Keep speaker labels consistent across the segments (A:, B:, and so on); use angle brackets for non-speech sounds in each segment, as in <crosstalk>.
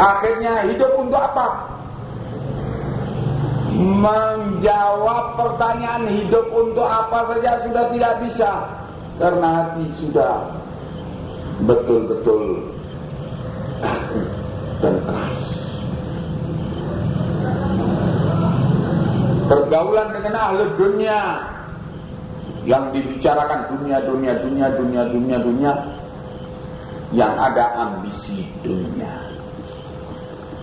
A: Akhirnya hidup untuk apa? Menjawab pertanyaan hidup untuk apa saja sudah tidak bisa. Karena hati sudah betul-betul <clears throat> dan keras. Pergaulan dengan ahli dunia Yang dibicarakan dunia, dunia, dunia, dunia, dunia, dunia Yang ada ambisi dunia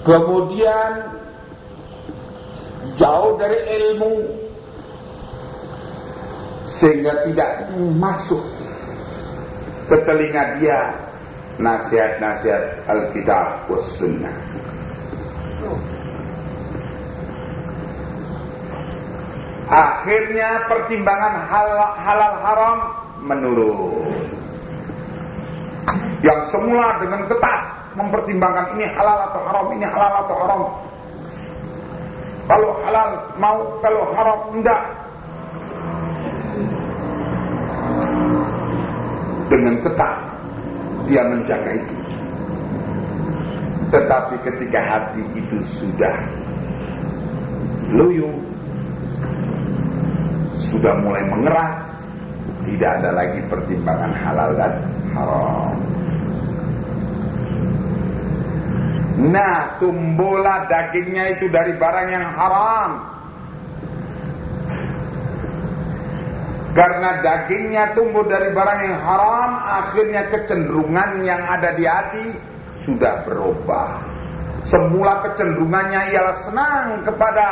A: Kemudian jauh dari ilmu sehingga tidak masuk ke telinga dia nasihat-nasihat Alkitab sunnah. Akhirnya pertimbangan halal, halal haram menurun. Yang semula dengan ketat mempertimbangkan ini halal atau haram, ini halal atau haram. Kalau halal mau, kalau haram enggak. Dengan ketat dia menjaga itu. Tetapi ketika hati itu sudah loyo, sudah mulai mengeras, tidak ada lagi pertimbangan halal dan haram. Nah tumbuhlah dagingnya itu dari barang yang haram. Karena dagingnya tumbuh dari barang yang haram Akhirnya kecenderungan yang ada di hati Sudah berubah. Semula kecenderungannya ialah senang kepada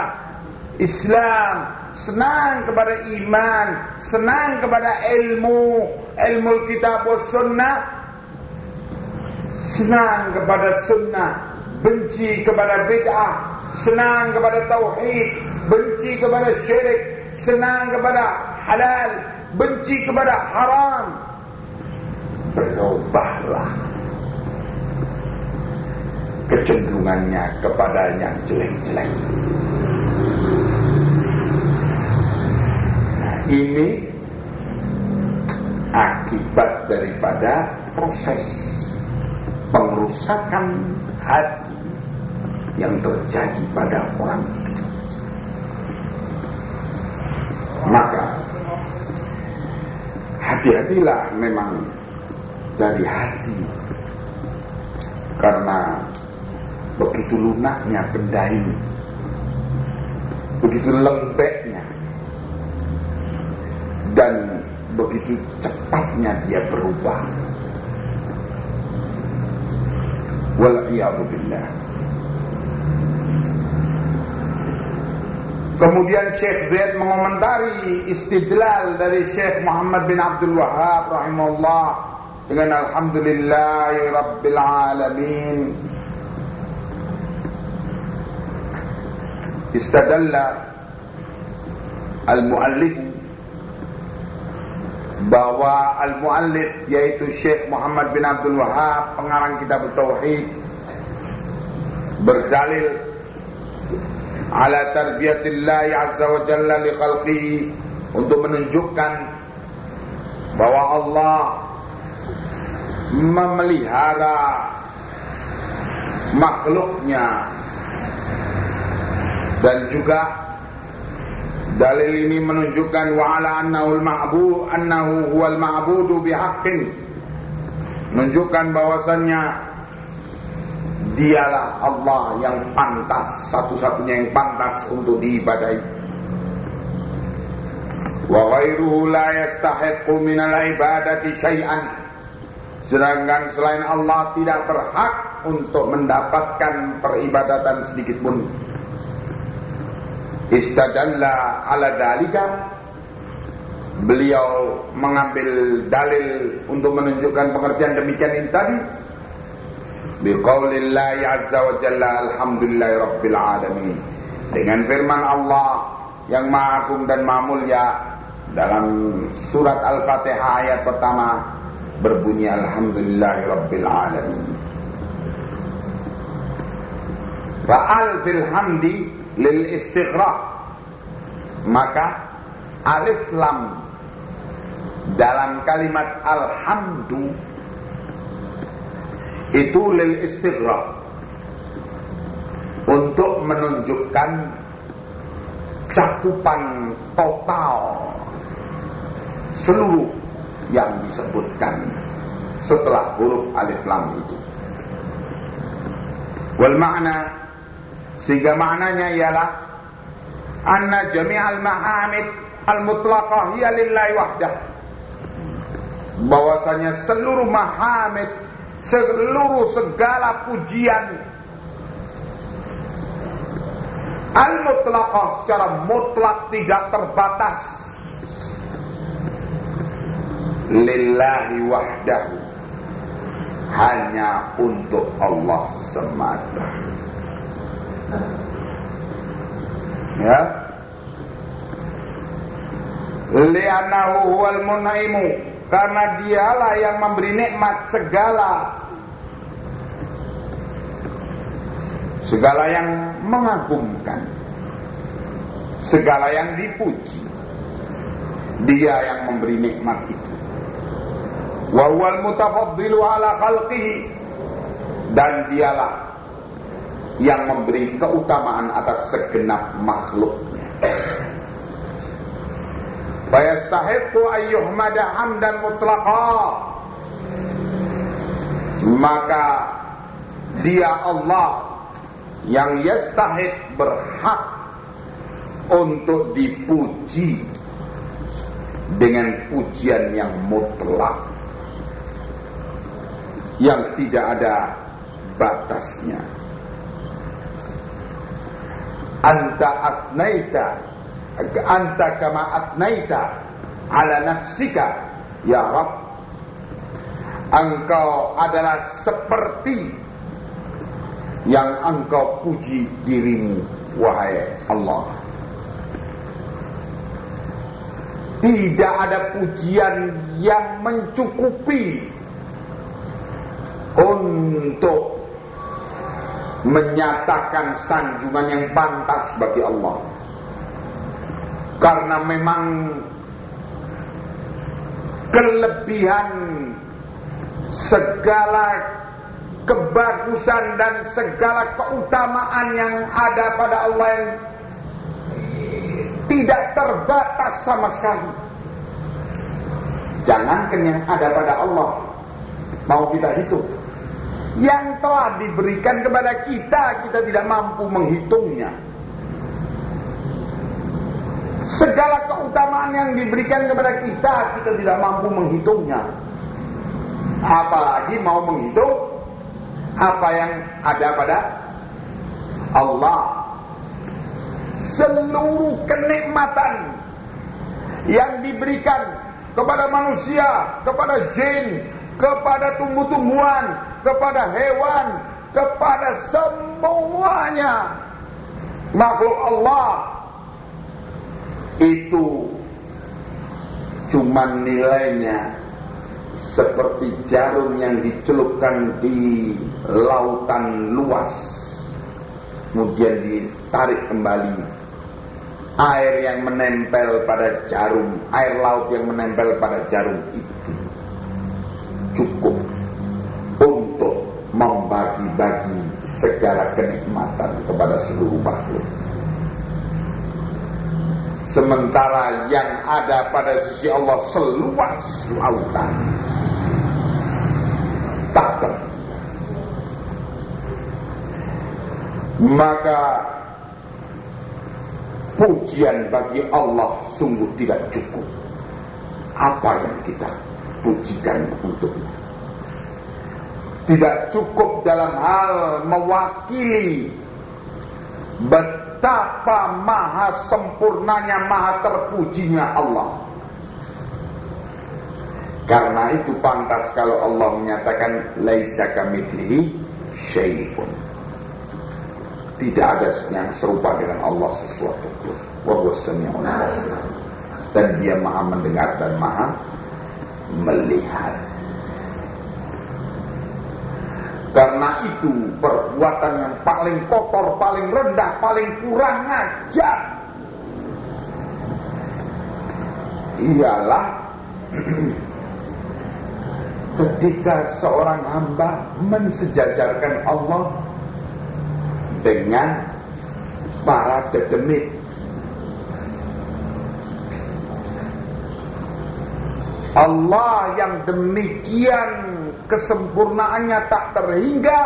A: Islam Senang kepada iman Senang kepada ilmu Ilmu kitab sunnah Senang kepada sunnah benci kepada bid'ah, senang kepada tauhid, benci kepada syirik, senang kepada halal, benci kepada haram. Berubahlah kecenderungannya kepada yang jelek-jelek. Nah, ini akibat daripada proses pengerusakan hati yang terjadi pada orang itu. Maka hati-hatilah memang dari hati. Karena begitu lunaknya benda ini begitu lembeknya dan begitu cepatnya dia berubah. Wal billah Kemudian Syekh Zaid mengomentari istidlal dari Syekh Muhammad bin Abdul Wahab rahimahullah dengan alhamdulillahi rabbil alamin. Istadalla al-muallif bahwa al-muallif yaitu Syekh Muhammad bin Abdul Wahab pengarang kitab Tauhid berdalil ala tarbiyatillah azza wa jalla li khalqihi untuk menunjukkan bahwa Allah memelihara makhluknya dan juga dalil ini menunjukkan wa ala annahu al-ma'bud annahu huwal ma'budu bihaqqin menunjukkan bahwasannya Dialah Allah yang pantas Satu-satunya yang pantas untuk diibadahi Wa ghairuhu la yastahiqu minal ibadati syai'an. Sedangkan selain Allah tidak berhak untuk mendapatkan peribadatan sedikit pun. Istadalla ala dalika Beliau mengambil dalil untuk menunjukkan pengertian demikian ini tadi biqaulillahi azza wa jalla alhamdulillahi rabbil alamin. Dengan firman Allah yang maha agung dan maha mulia dalam surat Al-Fatihah ayat pertama berbunyi alhamdulillahi rabbil alamin. Fa'al fil hamdi lil istighraq maka alif lam dalam kalimat alhamdu itu lil istighraq menunjukkan cakupan total seluruh yang disebutkan setelah huruf alif lam itu. Wal makna sehingga maknanya ialah anna jami'al mahamid al-mutlaqah hiya lillahi wahdah. Bahwasanya seluruh mahamid, seluruh segala pujian al-mutlaqah secara mutlak tidak terbatas. Lillahi wahdahu. Hanya untuk Allah semata. Ya. Li'annahu huwal munaimu karena dialah yang memberi nikmat segala. Segala yang mengagumkan. Segala yang dipuji. Dia yang memberi nikmat itu. Wa huwal mutafaddilu ala khalqihi. Dan dialah yang memberi keutamaan atas segenap makhluknya fayastahiqqu ayyuhmada hamdan mutlaqa. Maka dia Allah yang yastahid berhak untuk dipuji dengan pujian yang mutlak. Yang tidak ada batasnya. Anta atnaita anta kama atnaita ala nafsika ya Rabb engkau adalah seperti yang engkau puji dirimu wahai Allah. Tidak ada pujian yang mencukupi untuk menyatakan sanjungan yang pantas bagi Allah. Karena memang kelebihan segala kebagusan dan segala keutamaan yang ada pada Allah yang tidak terbatas sama sekali. Jangankan yang ada pada Allah. Mau kita hitung. Yang telah diberikan kepada kita kita tidak mampu menghitungnya segala keutamaan yang diberikan kepada kita kita tidak mampu menghitungnya. Apalagi mau menghitung apa yang ada pada Allah. Seluruh kenikmatan yang diberikan kepada manusia kepada jin kepada tumbuh-tumbuhan, kepada hewan, kepada semuanya. Makhluk Allah itu cuma nilainya. Seperti jarum yang dicelupkan di lautan luas. Kemudian ditarik kembali. Air yang menempel pada jarum. Air laut yang menempel pada jarum itu cukup untuk membagi-bagi segala kenikmatan kepada seluruh makhluk. Sementara yang ada pada sisi Allah seluas lautan. Tak Maka pujian bagi Allah sungguh tidak cukup. Apa yang kita pujikan untuknya. Tidak cukup dalam hal mewakili betapa maha sempurnanya, maha terpujinya Allah. Karena itu pantas kalau Allah menyatakan laisa kamitslihi syai'un. Tidak ada yang serupa dengan Allah sesuatu. Wa huwa Dan dia maha mendengar dan maha melihat. Karena itu perbuatan yang paling kotor, paling rendah, paling kurang ajar ialah <clears throat> ketika seorang hamba mensejajarkan Allah dengan para dedemit Allah yang demikian kesempurnaannya tak terhingga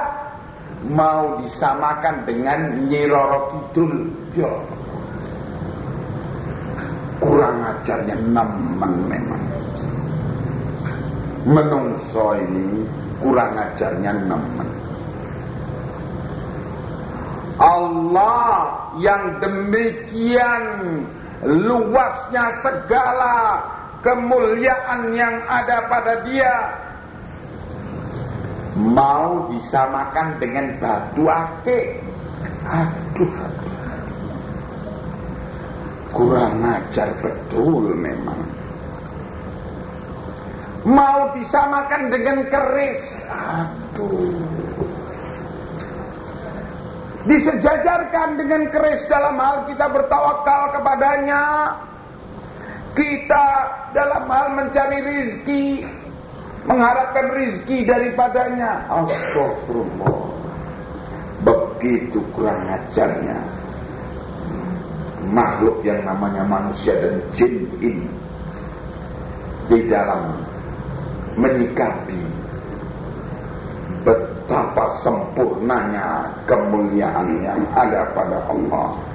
A: mau disamakan dengan Nyiroro Kidul. Ya. Kurang ajarnya nemen memang. Menungso ini kurang ajarnya nemen Allah yang demikian luasnya segala kemuliaan yang ada pada dia. Mau disamakan dengan batu ake. Aduh, kurang ajar betul memang. Mau disamakan dengan keris. Aduh. Disejajarkan dengan keris dalam hal kita bertawakal kepadanya kita dalam hal mencari rizki mengharapkan rizki daripadanya. Astagfirullah. Begitu kurang ajarnya. Makhluk yang namanya manusia dan jin ini di dalam menyikapi betapa sempurnanya kemuliaan yang ada pada Allah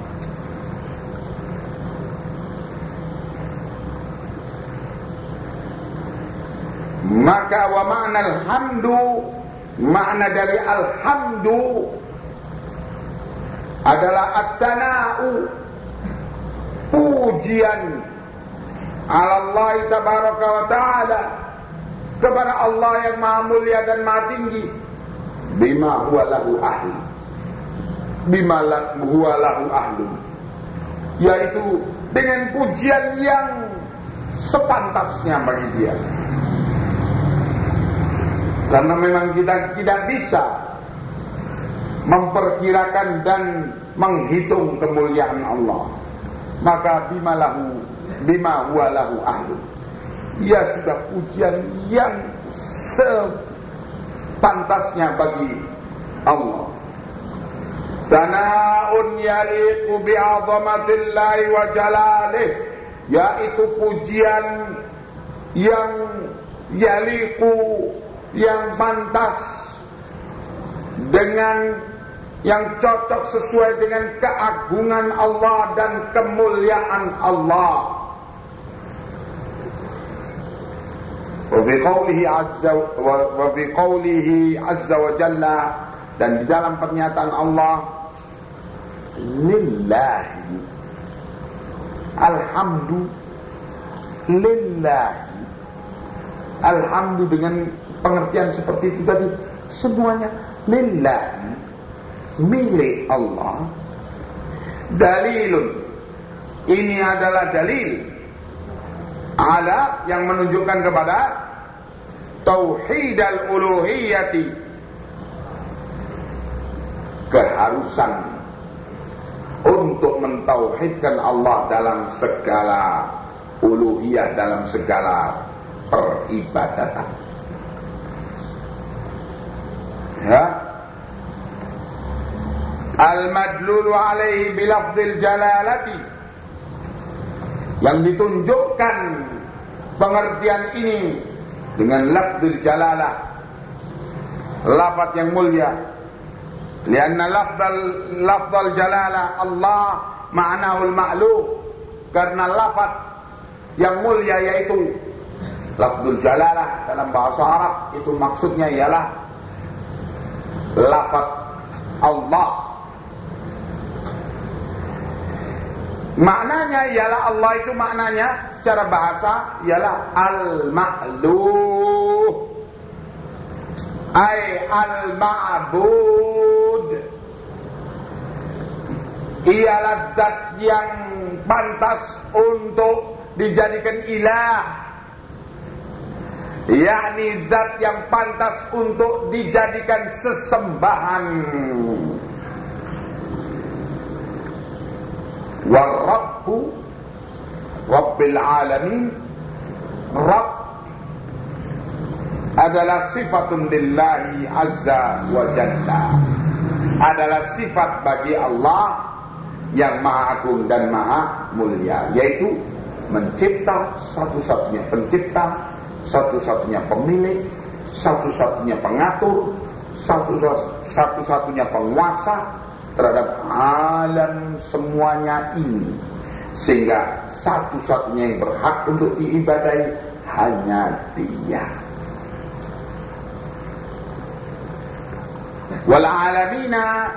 A: Maka wa ma'na alhamdu Makna dari alhamdu Adalah at-tana'u Pujian Allah tabaraka wa ta'ala Kepada Allah yang maha mulia dan maha tinggi. Bima huwa lahu ahli. Bima huwa lahu ahlu Yaitu dengan pujian yang sepantasnya bagi dia karena memang kita tidak bisa memperkirakan dan menghitung kemuliaan Allah. Maka bimalahu bima walahu ahlu. Ya sudah pujian yang sepantasnya bagi Allah. Sana'un yaliqu bi'azamatillahi wa jalalih yaitu pujian yang yaliqu yang pantas dengan yang cocok sesuai dengan keagungan Allah dan kemuliaan Allah. Wa fi qawlihi azza wa jalla dan di dalam pernyataan Allah lillahi. Alhamdu. Lillahi. Alhamdu dengan pengertian seperti itu tadi. Semuanya lillah milik Allah. Dalilun. Ini adalah dalil. Ala yang menunjukkan kepada tauhid al-uluhiyati keharusan untuk mentauhidkan Allah dalam segala uluhiyah dalam segala peribadatan al-madlulu alaihi bilafdil jalalati. Yang ditunjukkan pengertian ini dengan lafzul jalalah. Lafaz yang mulia. Lianna lafzal lafzal jalalah Allah ma'nahu al-ma'luf karena lafaz yang mulia yaitu lafzul jalalah dalam bahasa Arab itu maksudnya ialah lafaz Allah. Maknanya ialah Allah itu maknanya secara bahasa ialah al-ma'luh. Ay al-ma'bud. Ialah zat yang pantas untuk dijadikan ilah yakni zat yang pantas untuk dijadikan sesembahan. Warabbu rabbil alamin. Rabb adalah sifatun lillahi azza wa jalla. Adalah sifat bagi Allah yang maha agung dan maha mulia yaitu mencipta satu-satunya pencipta satu-satunya pemilik satu-satunya pengatur satu-satunya penguasa terhadap alam semuanya ini. Sehingga satu-satunya yang berhak untuk diibadai hanya dia. Wal alamina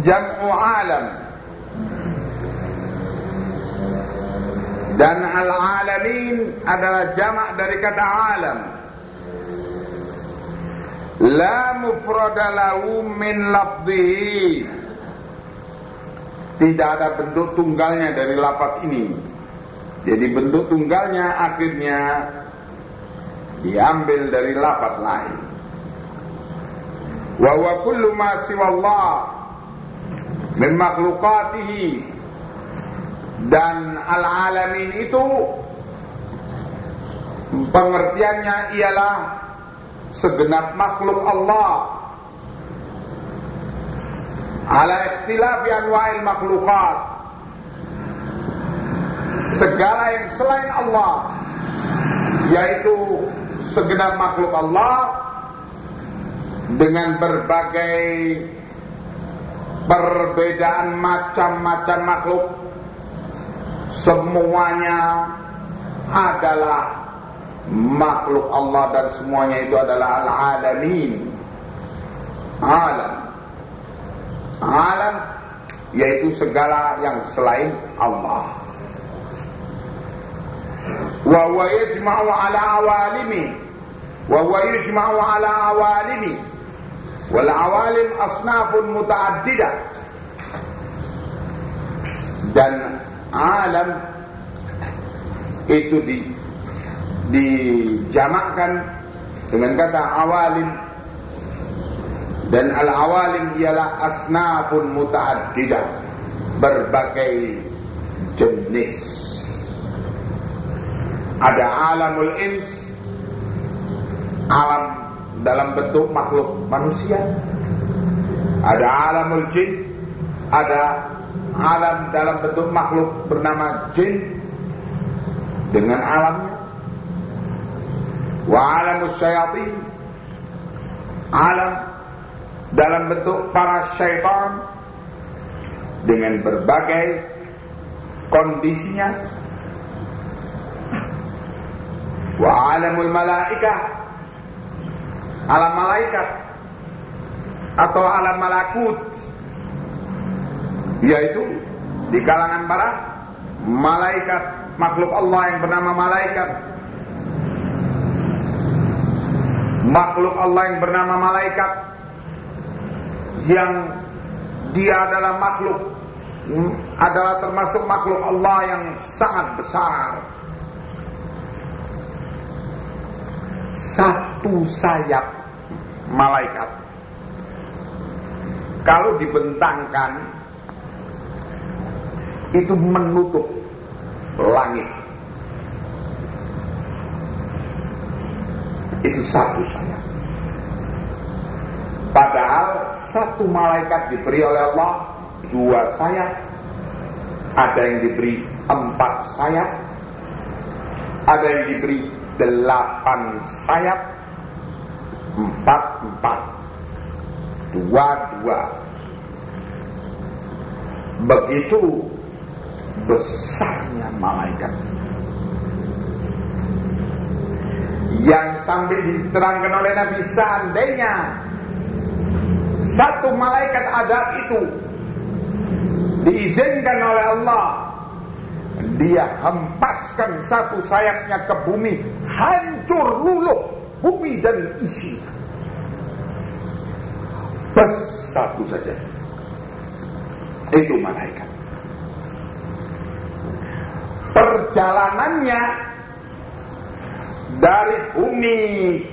A: jam'u alam dan al-alamin adalah jamak dari kata alam. La mufrada lahu min lafzihi. Tidak ada bentuk tunggalnya dari lafaz ini. Jadi bentuk tunggalnya akhirnya diambil dari lafaz lain. Wa huwa kullu ma siwallah min makhlukatihi dan al-alamin itu pengertiannya ialah segenap makhluk Allah. Ala ikhtilafi anwa'il makhlukat segala yang selain Allah yaitu segenap makhluk Allah dengan berbagai perbedaan macam-macam makhluk semuanya adalah makhluk Allah dan semuanya itu adalah al-alamin. Alam. Alam yaitu segala yang selain Allah. Wa huwa yajma'u ala awalimi. Wa huwa yajma'u ala awalimi. Wal awalim asnafun mutaaddidah dan alam. Itu di dijamakkan dengan kata awalim dan al awalim ialah asnafun mutaaddidah berbagai jenis. Ada alamul ins. Alam dalam bentuk makhluk manusia. Ada alamul jin. Ada alam dalam bentuk makhluk bernama jin. Dengan alamnya. Wa alamus syayatin. Alam dalam bentuk para syaitan. Dengan berbagai kondisinya. Wa alamul malaikah. Alam malaikat. Atau alam malakut yaitu di kalangan para malaikat makhluk Allah yang bernama malaikat. Makhluk Allah yang bernama malaikat yang dia adalah makhluk adalah termasuk makhluk Allah yang sangat besar. Satu sayap malaikat. Kalau dibentangkan itu menutup langit. Itu satu sayap padahal satu malaikat diberi oleh Allah dua sayap. Ada yang diberi empat sayap. Ada yang diberi delapan sayap. Empat empat. Dua dua. Begitu besarnya malaikat. Yang sambil diterangkan oleh Nabi seandainya satu malaikat adab itu diizinkan oleh Allah dia hempaskan satu sayapnya ke bumi hancur luluh bumi dan isi. Bes satu saja. Itu malaikat perjalanannya dari bumi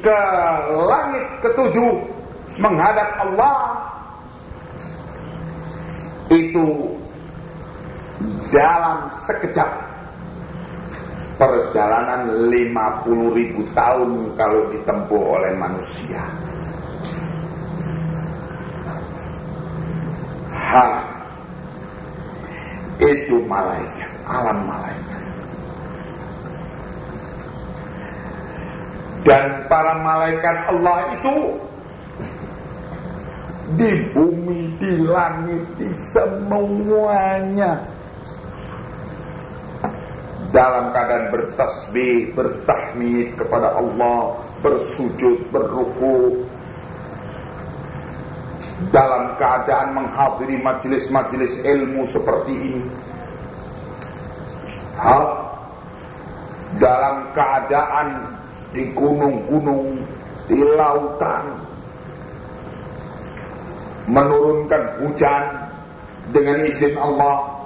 A: ke langit ketujuh menghadap Allah itu dalam sekejap perjalanan 50 ribu tahun kalau ditempuh oleh manusia ha malaikat, alam malaikat. Dan para malaikat Allah itu di bumi, di langit, di semuanya dalam keadaan bertasbih, bertahmid kepada Allah, bersujud, berruku dalam keadaan menghadiri majelis-majelis ilmu seperti ini. Ha? Dalam keadaan di gunung-gunung, di lautan, menurunkan hujan dengan izin Allah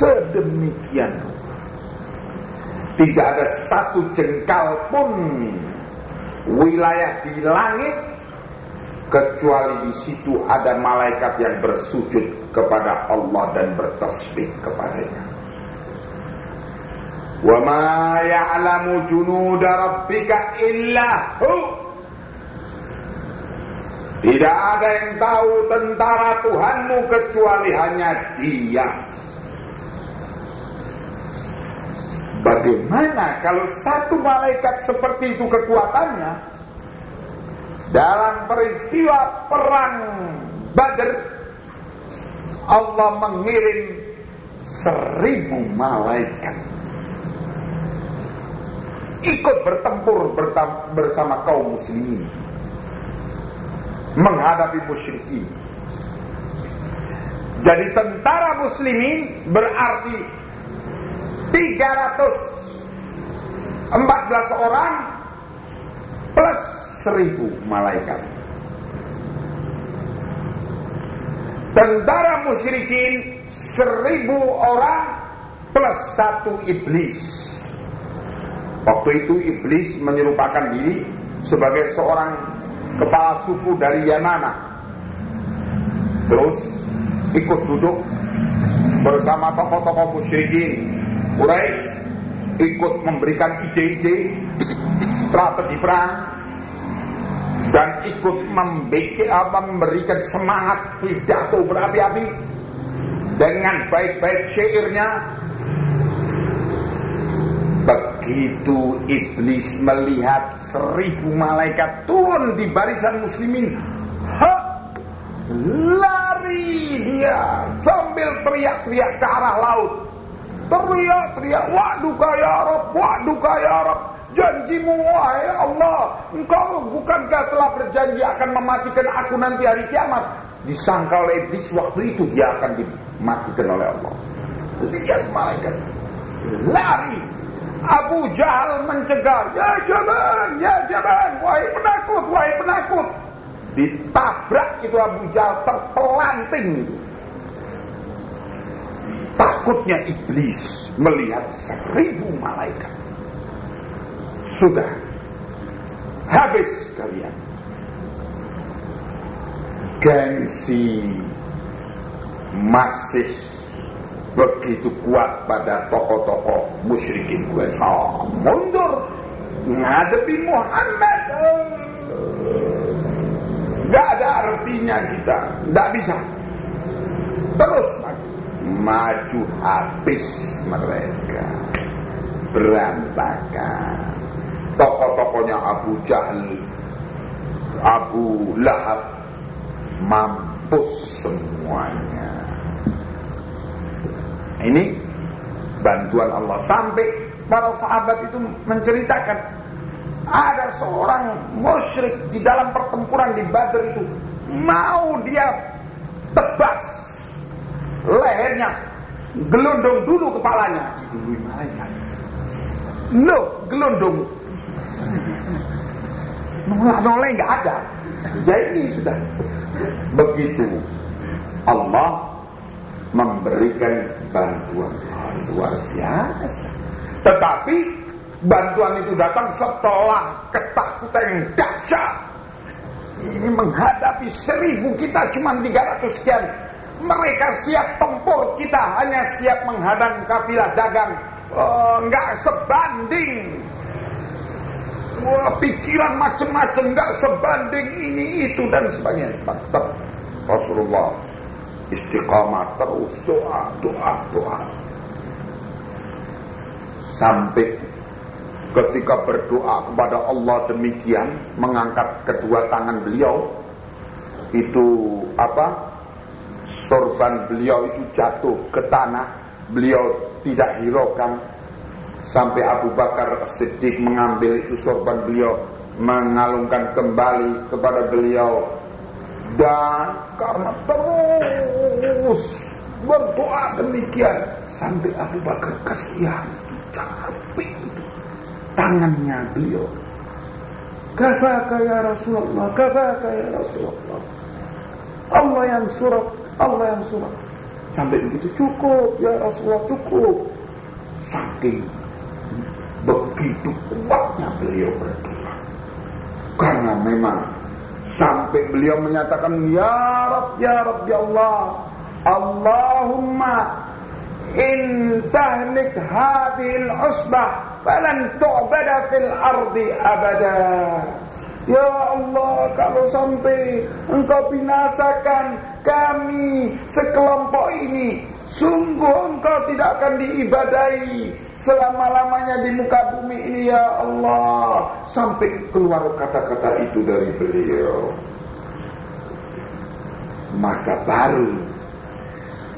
A: sedemikian tidak ada satu jengkal pun wilayah di langit kecuali di situ ada malaikat yang bersujud kepada Allah dan bertasbih kepadanya. Wa ma ya'lamu junuda rabbika illa hu. Tidak ada yang tahu tentara Tuhanmu kecuali hanya Dia. Bagaimana kalau satu malaikat seperti itu kekuatannya dalam peristiwa perang Badr Allah mengirim seribu malaikat ikut bertempur bersama kaum muslimin menghadapi musyrikin. Jadi tentara muslimin berarti 314 orang plus 1000 malaikat. Tentara musyrikin 1000 orang plus satu iblis. Waktu itu iblis menyerupakan diri sebagai seorang kepala suku dari Yamana. Terus ikut duduk bersama tokoh-tokoh musyrikin Quraisy ikut memberikan ide-ide strategi perang dan ikut apa, memberikan semangat pidato berapi-api dengan baik-baik syairnya begitu iblis melihat seribu malaikat turun di barisan muslimin ha, lari dia sambil teriak-teriak ke arah laut Teriak-teriak, waduh ya Rab, waduh ya Rab. Janjimu wahai Allah, engkau bukankah telah berjanji akan mematikan aku nanti hari kiamat? Disangka oleh iblis waktu itu dia akan dimatikan oleh Allah. Lihat malaikat lari. Abu Jahal mencegah, ya jangan, ya jangan, wahai penakut, wahai penakut. Ditabrak itu Abu Jahal terpelanting. Takutnya iblis melihat seribu malaikat. Sudah habis kalian. Gengsi masih begitu kuat pada tokoh-tokoh musyrikin gue. Oh, mundur. Ngadepi Muhammad. Gak ada artinya kita, gak bisa. Terus maju. Habis mereka. Berantakan. Tokoh-tokohnya Abu Jahal Abu Lahab. Mampus semuanya ini bantuan Allah. Sampai para sahabat itu menceritakan ada seorang musyrik di dalam pertempuran di Badr itu mau dia tebas lehernya gelondong dulu kepalanya. Malaikat lo gelondong. Nolak nolak nggak ada. Ya ini sudah. Begitu Allah memberikan bantuan luar biasa tetapi bantuan itu datang setelah ketakutan yang dahsyat ini menghadapi seribu kita cuma 300 sekian mereka siap tempur, kita hanya siap menghadang kafilah dagang. Oh, enggak sebanding. Wah, pikiran macam-macam enggak sebanding ini itu dan sebagainya. Tetap Rasulullah istiqamah terus doa doa doa. Sampai ketika berdoa kepada Allah demikian mengangkat kedua tangan beliau itu apa? Sorban beliau itu jatuh ke tanah. Beliau tidak hiraukan sampai Abu Bakar Siddiq mengambil itu sorban beliau mengalungkan kembali kepada beliau dan karena terus berdoa demikian sampai Abu Bakar kasihan capek. Tangannya beliau. Kafaka ya Rasulullah kafaka ya Rasulullah. Allah yang surat Allah yang surat sampai begitu cukup ya Rasulullah cukup. Saking begitu kuatnya beliau berdoa. Karena memang sampai beliau menyatakan ya Rabb ya Rabb ya Allah Allahumma in tahlik hadhil usbah falan tu'bada fil ardi abada. Ya Allah kalau sampai engkau binasakan kami sekelompok ini Sungguh engkau tidak akan diibadai selama-lamanya di muka bumi ini ya Allah. Sampai keluar kata-kata itu dari beliau. Maka baru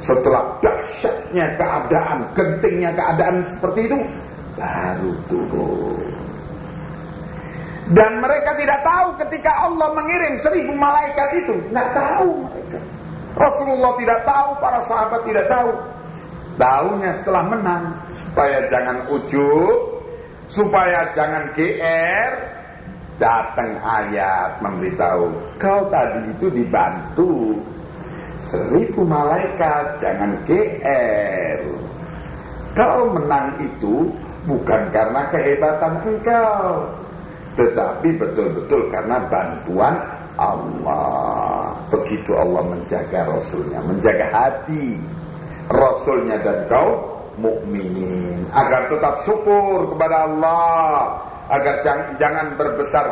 A: setelah dahsyatnya keadaan, gentingnya keadaan seperti itu Baru turun. Dan mereka tidak tahu ketika Allah mengirim seribu malaikat itu. Nggak tahu mereka. Rasulullah tidak tahu, para sahabat tidak tahu. Tahunya setelah menang Supaya jangan ujub Supaya jangan GR Datang ayat memberitahu Kau tadi itu dibantu Seribu malaikat Jangan GR Kau menang itu Bukan karena kehebatan engkau Tetapi betul-betul karena bantuan Allah. Begitu Allah menjaga Rasulnya Menjaga hati Rasulnya dan kau mukminin Agar tetap syukur kepada Allah. Agar jangan, berbesar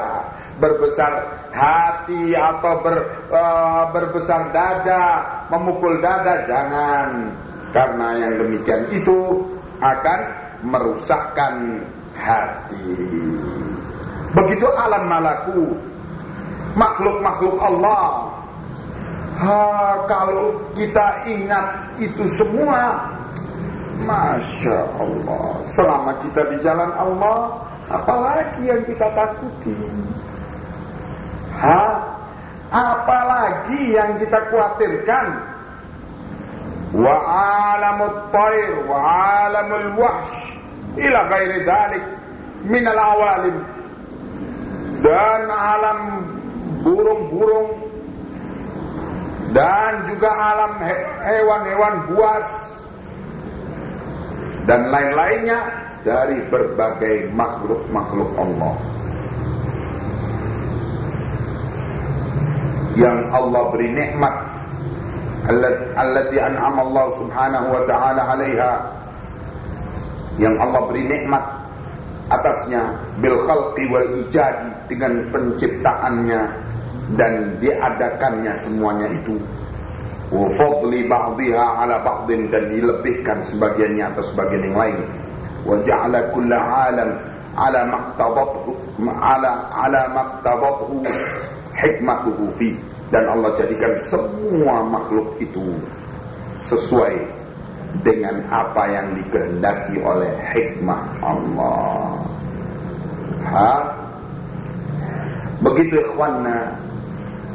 A: Berbesar hati Atau ber, uh, berbesar dada Memukul dada Jangan. Karena yang demikian itu Akan merusakkan hati. Begitu alam malaku. Makhluk-makhluk Allah. Ha, kalau kita ingat itu semua, masya Allah. Selama kita di jalan Allah, apalagi yang kita takuti? Ha, apalagi yang kita khawatirkan? Wa alamut tair wa alamul wahsh ila ghairi dhalik min al awalim dan alam burung-burung dan juga alam hewan-hewan buas dan lain-lainnya dari berbagai makhluk-makhluk Allah. Yang Allah beri nikmat. Allati an'ama Allah subhanahu wa ta'ala 'alaiha. Yang Allah beri nikmat atasnya. Bil khalqi wal ijadi. Dengan penciptaannya. Dan diadakannya semuanya itu wa fadli ba'dihha ala ba'din dan dilebihkan sebagiannya atas sebagian yang lain wa ja'ala kulla alam ala maqtabathu ala ala maqtabathu hikmatuhu fi dan Allah jadikan semua makhluk itu sesuai dengan apa yang dikehendaki oleh hikmah Allah. Ha? Begitu ikhwanna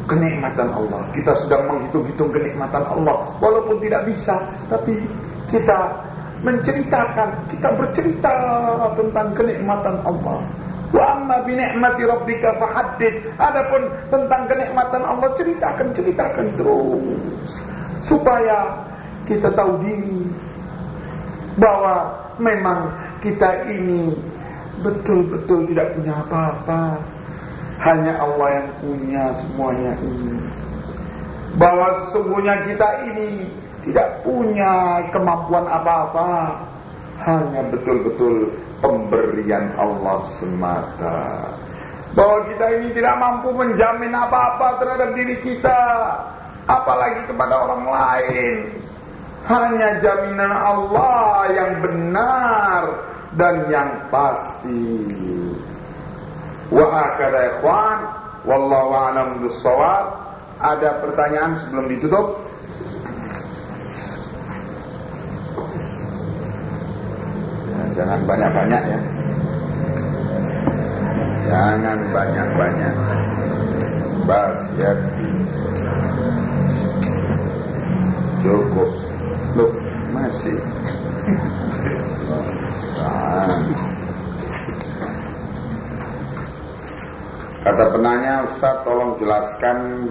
A: kenikmatan Allah. Kita sedang menghitung-hitung kenikmatan Allah. Walaupun tidak bisa, tapi kita menceritakan, kita bercerita tentang kenikmatan Allah. Wa amma bi ni'mati rabbika fahaddid. Adapun tentang kenikmatan Allah ceritakan, ceritakan terus supaya kita tahu diri bahwa memang kita ini betul-betul tidak punya apa-apa. Hanya Allah yang punya semuanya ini Bahwa sesungguhnya kita ini Tidak punya kemampuan apa-apa Hanya betul-betul pemberian Allah semata Bahwa kita ini tidak mampu menjamin apa-apa terhadap diri kita apalagi kepada orang lain. Hanya jaminan Allah yang benar dan yang pasti. Wa akada ikhwan, wallahu a'lam bissawab. Ada pertanyaan sebelum ditutup? Ya, jangan banyak-banyak ya. Jangan banyak-banyak. Bas ya. Cukup. Loh, masih. Kata penanya, Ustaz tolong jelaskan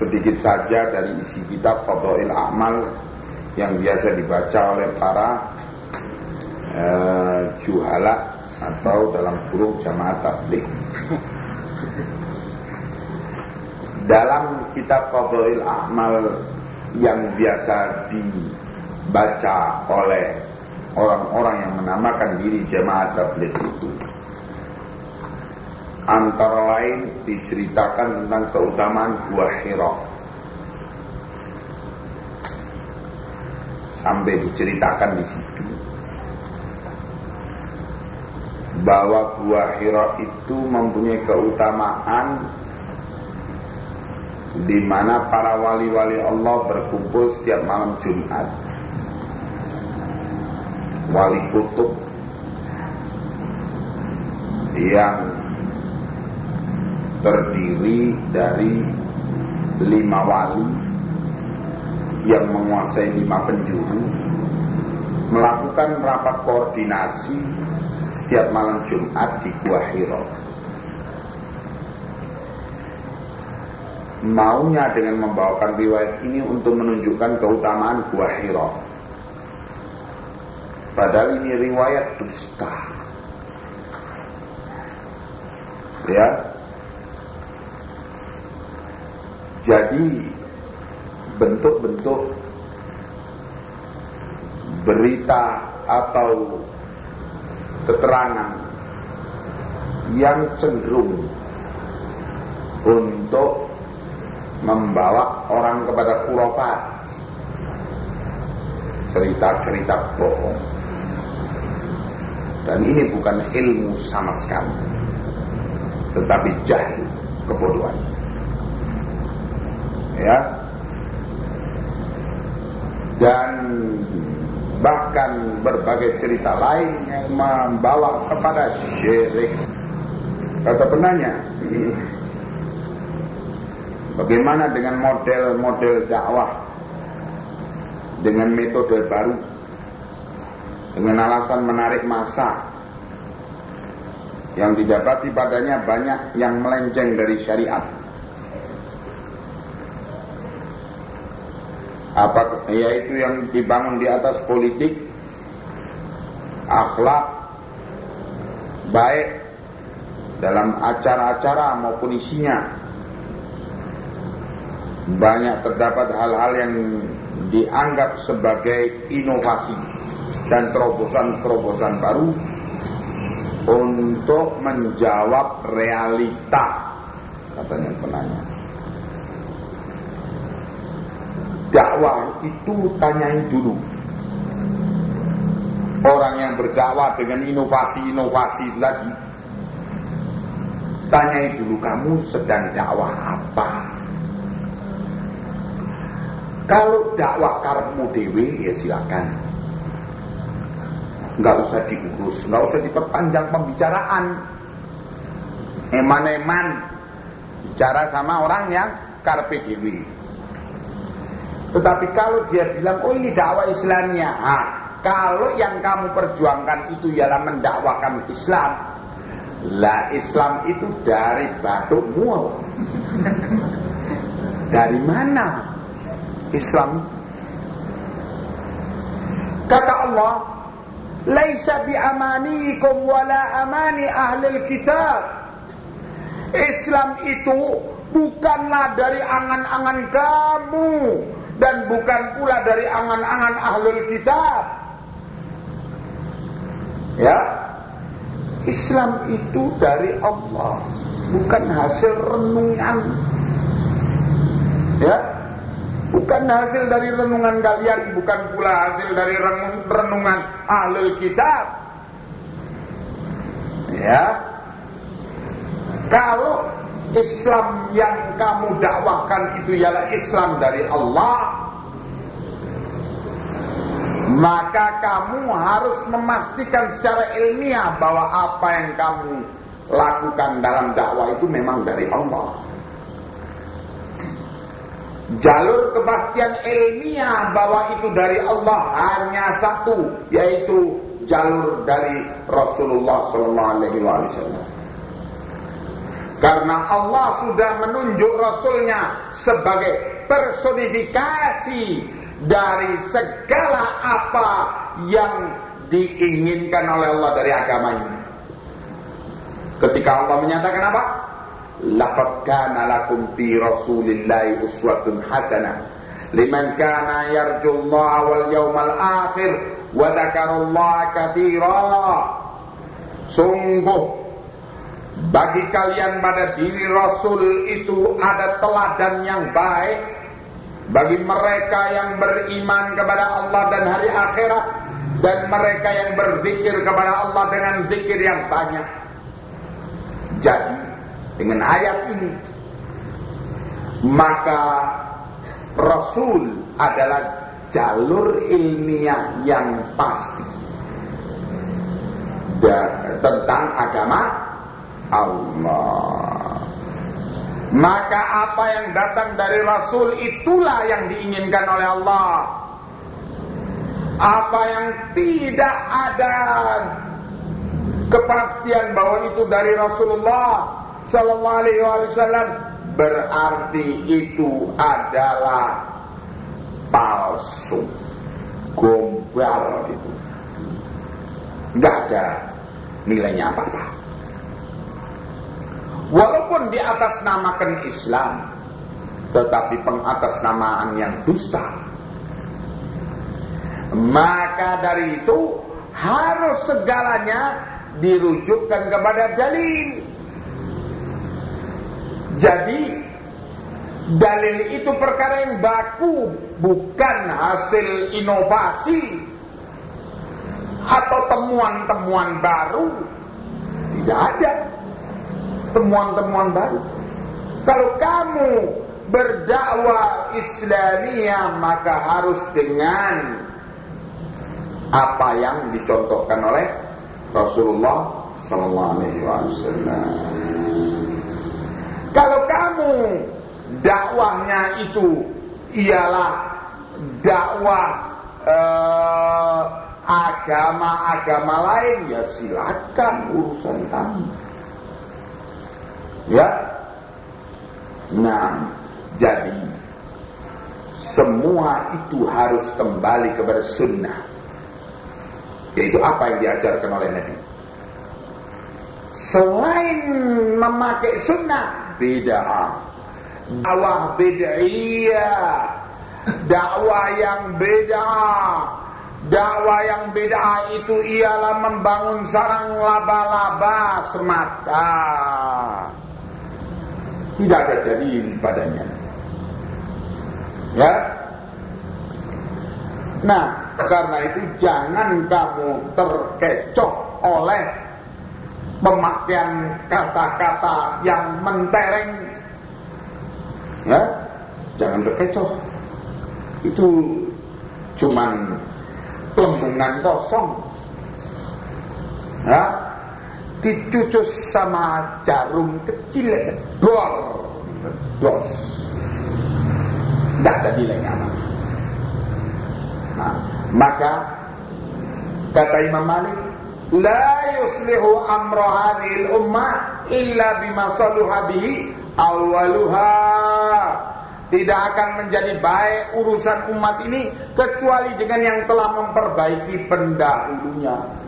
A: sedikit saja dari isi kitab Fadha'il A'mal yang biasa dibaca oleh para uh, juhala atau dalam kurung jamaah tablik. Dalam kitab Fadha'il A'mal yang biasa dibaca oleh orang-orang yang menamakan diri jamaah tablik itu antara lain diceritakan tentang keutamaan gua Hira. Sampai diceritakan di situ bahwa gua Hira itu mempunyai keutamaan di mana para wali-wali Allah berkumpul setiap malam Jumat. Wali kutub yang terdiri dari lima wali yang menguasai lima penjuru melakukan rapat koordinasi setiap malam Jumat di Gua Hiro. Maunya dengan membawakan riwayat ini untuk menunjukkan keutamaan Gua Hiro. Padahal ini riwayat dusta. Ya, Jadi bentuk-bentuk berita atau keterangan yang cenderung untuk membawa orang kepada khurafat. Cerita-cerita bohong. Dan ini bukan ilmu sama sekali. Tetapi jahil kebodohan ya. Dan bahkan berbagai cerita lain yang membawa kepada syirik. Kata penanya <clears throat> bagaimana dengan model-model dakwah? Dengan metode baru? Dengan alasan menarik masa? Yang didapati padanya banyak yang melenceng dari syariat apa yaitu yang dibangun di atas politik akhlak baik dalam acara-acara maupun isinya. Banyak terdapat hal-hal yang dianggap sebagai inovasi dan terobosan-terobosan baru untuk menjawab realita katanya penanya dakwah itu tanyain dulu. Orang yang berdakwah dengan inovasi-inovasi lagi tanyai dulu kamu sedang dakwah apa? Kalau dakwah karmu dewi ya silakan. Nggak usah diurus nggak usah diperpanjang pembicaraan. Eman-eman bicara sama orang yang karpe dewi tetapi kalau dia bilang, oh ini dakwah Islamnya, ha, kalau yang kamu perjuangkan itu ialah mendakwakan Islam, lah Islam itu dari batukmu. <laughs> dari mana Islam? Kata Allah, "Laisa bi amanikum wala amani ahlil kitab." Islam itu bukanlah dari angan-angan kamu dan bukan pula dari angan-angan ahlul kitab. Ya, Islam itu dari Allah, bukan hasil renungan. Ya, bukan hasil dari renungan kalian, bukan pula hasil dari renungan ahlul kitab. Ya, kalau Islam yang kamu dakwahkan itu ialah Islam dari Allah maka kamu harus memastikan secara ilmiah bahwa apa yang kamu lakukan dalam dakwah itu memang dari Allah. Jalur kepastian ilmiah bahwa itu dari Allah hanya satu, yaitu jalur dari Rasulullah SAW. Karena Allah sudah menunjuk Rasulnya sebagai personifikasi dari segala apa yang diinginkan oleh Allah dari agama ini. Ketika Allah menyatakan apa? Laqad kana lakum fi Rasulillahi uswatun hasanah liman kana yarjullaha wal yawmal akhir wa dzakarallaha katsira. Sungguh bagi kalian pada diri Rasul itu ada teladan yang baik. Bagi mereka yang beriman kepada Allah dan hari akhirat. Dan mereka yang berzikir kepada Allah dengan zikir yang banyak. Jadi dengan ayat ini maka Rasul adalah jalur ilmiah yang pasti. Tentang agama Allah. Maka apa yang datang dari Rasul itulah yang diinginkan oleh Allah. Apa yang tidak ada kepastian bahwa itu dari Rasulullah Sallallahu Alaihi Wasallam berarti itu adalah palsu, gombal itu, nggak ada nilainya apa-apa. Walaupun di atas namakan Islam Tetapi pengatasnamaan yang dusta. Maka dari itu Harus segalanya Dirujukkan kepada dalil. Jadi Dalil itu perkara yang baku Bukan hasil inovasi Atau temuan-temuan baru. Tidak ada temuan-temuan baru. Kalau kamu berdakwah Islamiyah maka harus dengan apa yang dicontohkan oleh Rasulullah Sallallahu Alaihi Wasallam. Kalau kamu dakwahnya itu ialah dakwah eh, agama-agama lain ya silakan urusan kamu. Ya. Nah, jadi semua itu harus kembali kepada sunnah. Yaitu apa yang diajarkan oleh Nabi. Selain memakai sunnah, bid'ah. Dakwah bid'iyah. Dakwah yang beda. Dakwah yang beda itu ialah membangun sarang laba-laba semata. Tidak ada dalil padanya. Ya. Nah, karena itu jangan kamu terkecoh oleh pemakaian kata-kata yang mentereng. Ya, jangan terkecoh. Itu cuman lembungan kosong. Ya, dicucus sama jarum kecil aja. Dor dos. Tidak ada nilainya nah, maka kata Imam Malik la yuslihu amra hadhil ummah illa bima saluha bihi awaluha tidak akan menjadi baik urusan umat ini kecuali dengan yang telah memperbaiki pendahulunya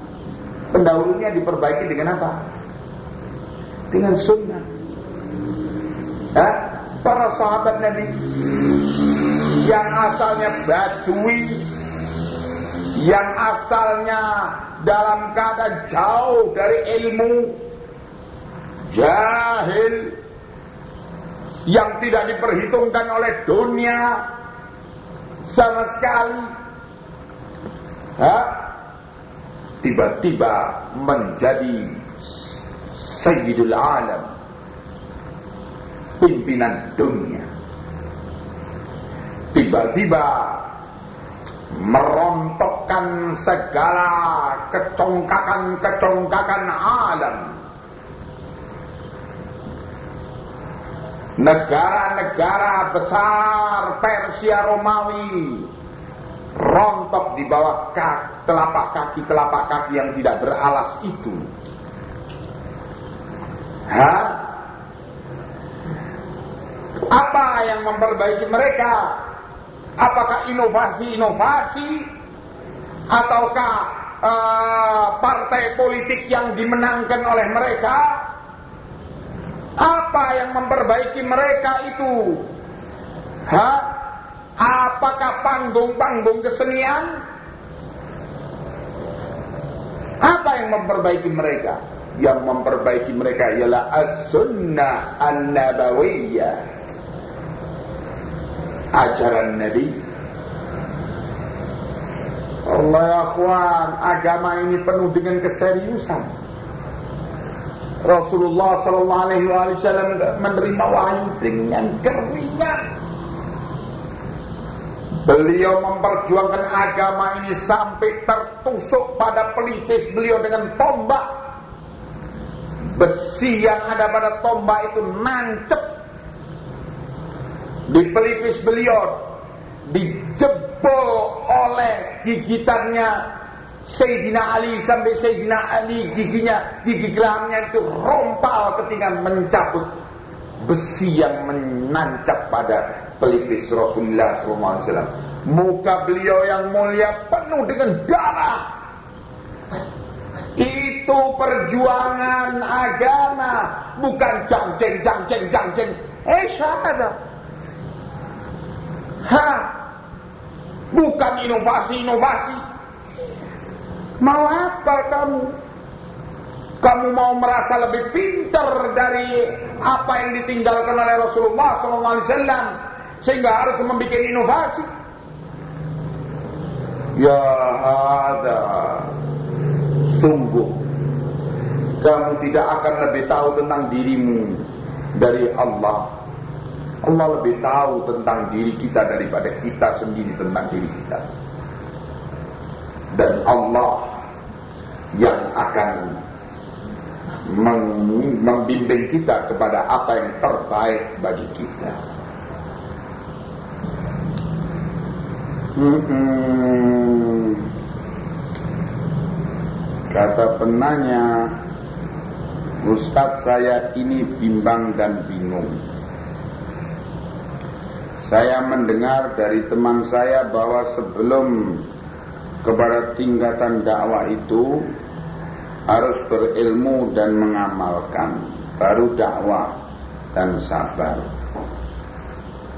A: pendahulunya diperbaiki dengan apa? Dengan sunnah. Ya? Para sahabat Nabi yang asalnya badui, yang asalnya dalam keadaan jauh dari ilmu, jahil, yang tidak diperhitungkan oleh dunia sama sekali tiba-tiba menjadi Sayyidul Alam pimpinan dunia. Tiba-tiba merontokkan segala kecongkakan-kecongkakan alam. Negara-negara besar Persia Romawi rontok di bawah kaki, telapak kaki telapak kaki yang tidak beralas itu. Hah? Apa yang memperbaiki mereka? Apakah inovasi-inovasi ataukah uh, partai politik yang dimenangkan oleh mereka? Apa yang memperbaiki mereka itu? Hah? Apakah panggung-panggung kesenian? Apa yang memperbaiki mereka? Yang memperbaiki mereka ialah as-sunnah an-nabawiyah ajaran Nabi Allah ya akhwan agama ini penuh dengan keseriusan Rasulullah sallallahu alaihi wasallam menerima wahyu dengan keringat Beliau memperjuangkan agama ini sampai tertusuk pada pelipis beliau dengan tombak. Besi yang ada pada tombak itu nancep di pelipis beliau dijebol oleh gigitannya Sayyidina Ali sampai Sayyidina Ali giginya gigi gelangnya itu rompal ketika mencabut besi yang menancap pada pelipis Rasulullah SAW. Muka beliau yang mulia penuh dengan darah. Itu perjuangan agama, bukan jangceng jangceng jangceng. Eh syahadat. Ha, bukan inovasi-inovasi. Mau apa kamu? Kamu mau merasa lebih pintar dari apa yang ditinggalkan oleh Rasulullah SAW sehingga harus membuat inovasi? Ya ada sungguh kamu tidak akan lebih tahu tentang dirimu dari Allah Allah lebih tahu tentang diri kita daripada kita sendiri tentang diri kita. Dan Allah yang akan membimbing kita kepada apa yang terbaik bagi kita. Hmm. Kata penanya, Ustadz saya ini bimbang dan bingung. Saya mendengar dari teman saya bahwa sebelum kepada tingkatan dakwah itu harus berilmu dan mengamalkan baru dakwah dan sabar.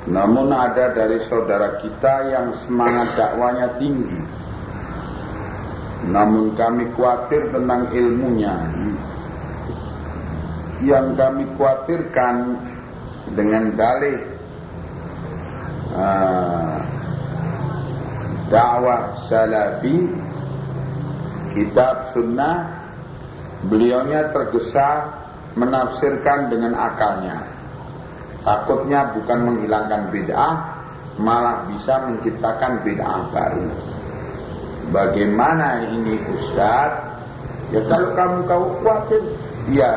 A: Namun ada dari saudara kita yang semangat dakwanya tinggi. Namun kami khawatir tentang ilmunya. Yang kami khawatirkan dengan dalih Ah. dakwah salafi kitab sunnah beliaunya tergesa menafsirkan dengan akalnya takutnya bukan menghilangkan bid'ah malah bisa menciptakan bid'ah baru. Bagaimana ini Ustaz? Ya kalau kamu kau khawatir ya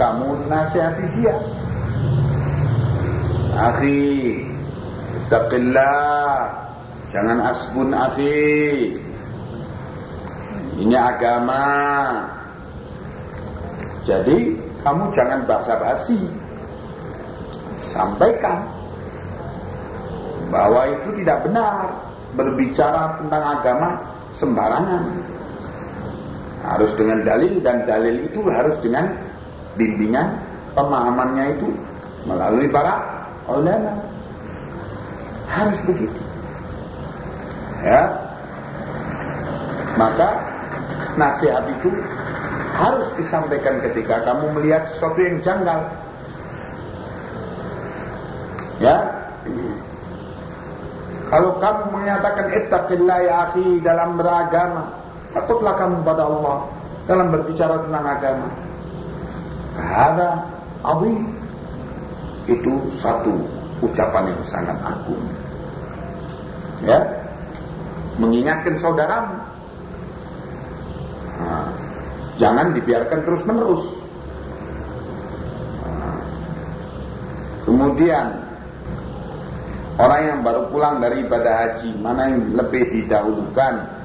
A: kamu nasihati dia. Akhi Taqillah Jangan asbun akhi. Ini agama. Jadi kamu jangan basa-basi Sampaikan Bahwa itu tidak benar Berbicara tentang agama sembarangan Harus dengan dalil Dan dalil itu harus dengan bimbingan Pemahamannya itu Melalui para ulama harus begitu. Ya. Maka nasihat itu harus disampaikan ketika kamu melihat sesuatu yang janggal. Ya. Kalau kamu menyatakan ittaqillah ya akhi dalam beragama, takutlah kamu pada Allah dalam berbicara tentang agama. Ada azim. Itu satu ucapan yang sangat agung. Ya. Mengingatkan saudaramu. Nah, jangan dibiarkan terus menerus. Kemudian orang yang baru pulang dari ibadah haji, mana yang lebih didahulukan?